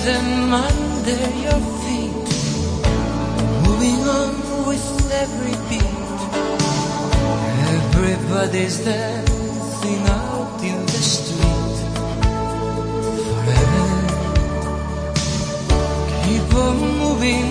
them under your feet, moving on with every beat. Everybody's dancing out in the street forever. Keep on moving,